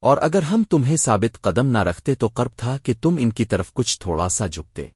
اور اگر ہم تمہیں ثابت قدم نہ رکھتے تو قرب تھا کہ تم ان کی طرف کچھ تھوڑا سا جھکتے۔